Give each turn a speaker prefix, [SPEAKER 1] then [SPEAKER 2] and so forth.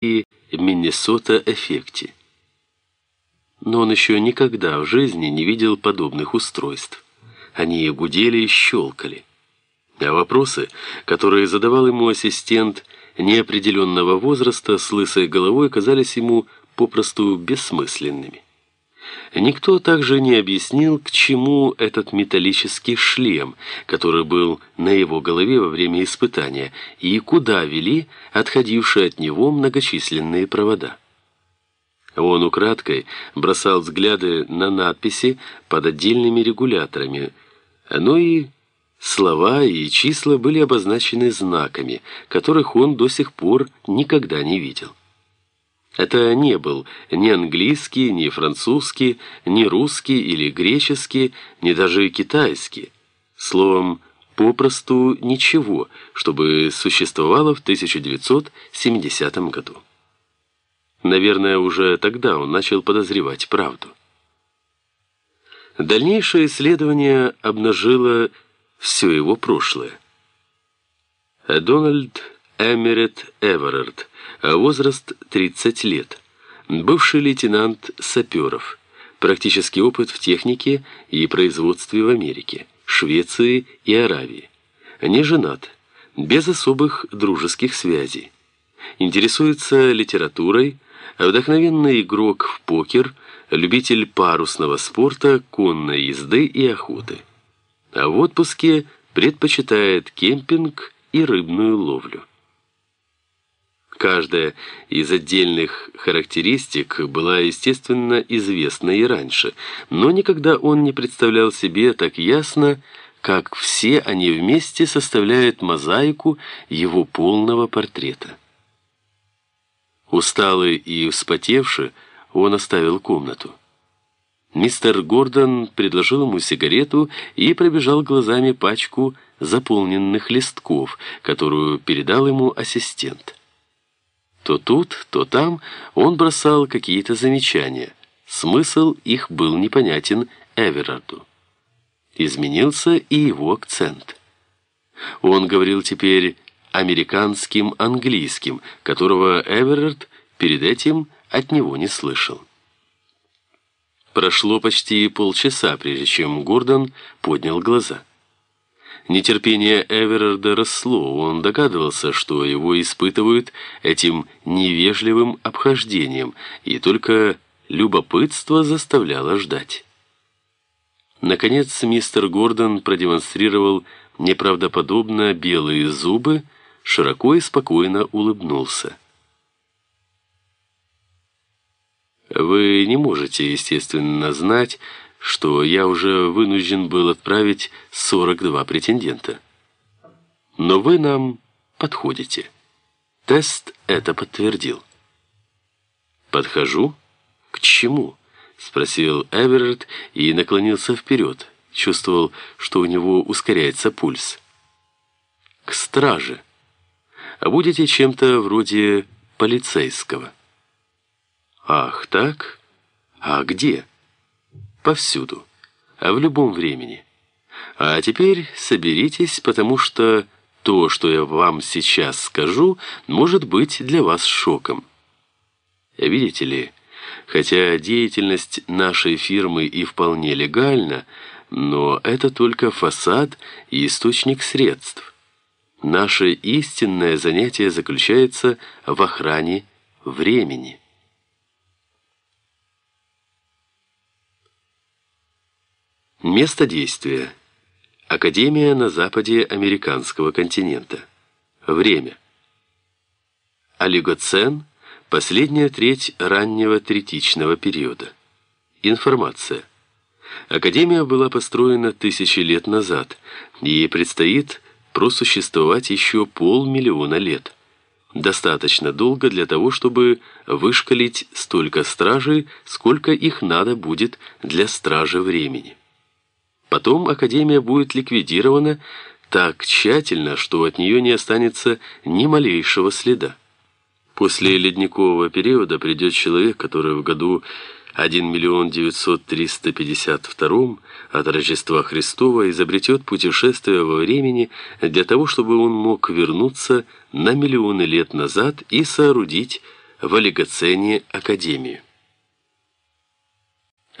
[SPEAKER 1] и Миннесота-эффекте. Но он еще никогда в жизни не видел подобных устройств. Они гудели и щелкали. А вопросы, которые задавал ему ассистент неопределенного возраста с лысой головой, казались ему попросту бессмысленными. Никто также не объяснил, к чему этот металлический шлем, который был на его голове во время испытания, и куда вели отходившие от него многочисленные провода. Он украдкой бросал взгляды на надписи под отдельными регуляторами, но и слова и числа были обозначены знаками, которых он до сих пор никогда не видел. Это не был ни английский, ни французский, ни русский или греческий, ни даже китайский. Словом, попросту ничего, чтобы существовало в 1970 году. Наверное, уже тогда он начал подозревать правду. Дальнейшее исследование обнажило все его прошлое. Дональд Эмерет Эверард, возраст 30 лет, бывший лейтенант саперов, практический опыт в технике и производстве в Америке, Швеции и Аравии. Не женат, без особых дружеских связей. Интересуется литературой, вдохновенный игрок в покер, любитель парусного спорта, конной езды и охоты. А в отпуске предпочитает кемпинг и рыбную ловлю. Каждая из отдельных характеристик была, естественно, известна и раньше, но никогда он не представлял себе так ясно, как все они вместе составляют мозаику его полного портрета. Усталый и вспотевший, он оставил комнату. Мистер Гордон предложил ему сигарету и пробежал глазами пачку заполненных листков, которую передал ему ассистент. То тут, то там он бросал какие-то замечания. Смысл их был непонятен Эверарду. Изменился и его акцент. Он говорил теперь американским английским, которого Эверард перед этим от него не слышал. Прошло почти полчаса, прежде чем Гордон поднял глаза. Нетерпение Эверарда росло, он догадывался, что его испытывают этим невежливым обхождением, и только любопытство заставляло ждать. Наконец мистер Гордон продемонстрировал неправдоподобно белые зубы, широко и спокойно улыбнулся. Вы не можете, естественно, знать, что я уже вынужден был отправить 42 претендента. Но вы нам подходите. Тест это подтвердил. «Подхожу? К чему?» — спросил Эверетт и наклонился вперед. Чувствовал, что у него ускоряется пульс. «К страже. А будете чем-то вроде полицейского». «Ах, так? А где?» Повсюду, а в любом времени. А теперь соберитесь, потому что то, что я вам сейчас скажу, может быть для вас шоком. Видите ли, хотя деятельность нашей фирмы и вполне легальна, но это только фасад и источник средств. Наше истинное занятие заключается в охране времени. Место действия. Академия на западе американского континента. Время. Олигоцен. Последняя треть раннего третичного периода. Информация. Академия была построена тысячи лет назад, ей предстоит просуществовать еще полмиллиона лет. Достаточно долго для того, чтобы вышкалить столько стражей, сколько их надо будет для стражи времени. Потом Академия будет ликвидирована так тщательно, что от нее не останется ни малейшего следа. После ледникового периода придет человек, который в году 1 миллион 900 352 от Рождества Христова изобретет путешествие во времени для того, чтобы он мог вернуться на миллионы лет назад и соорудить в олигоцене Академию.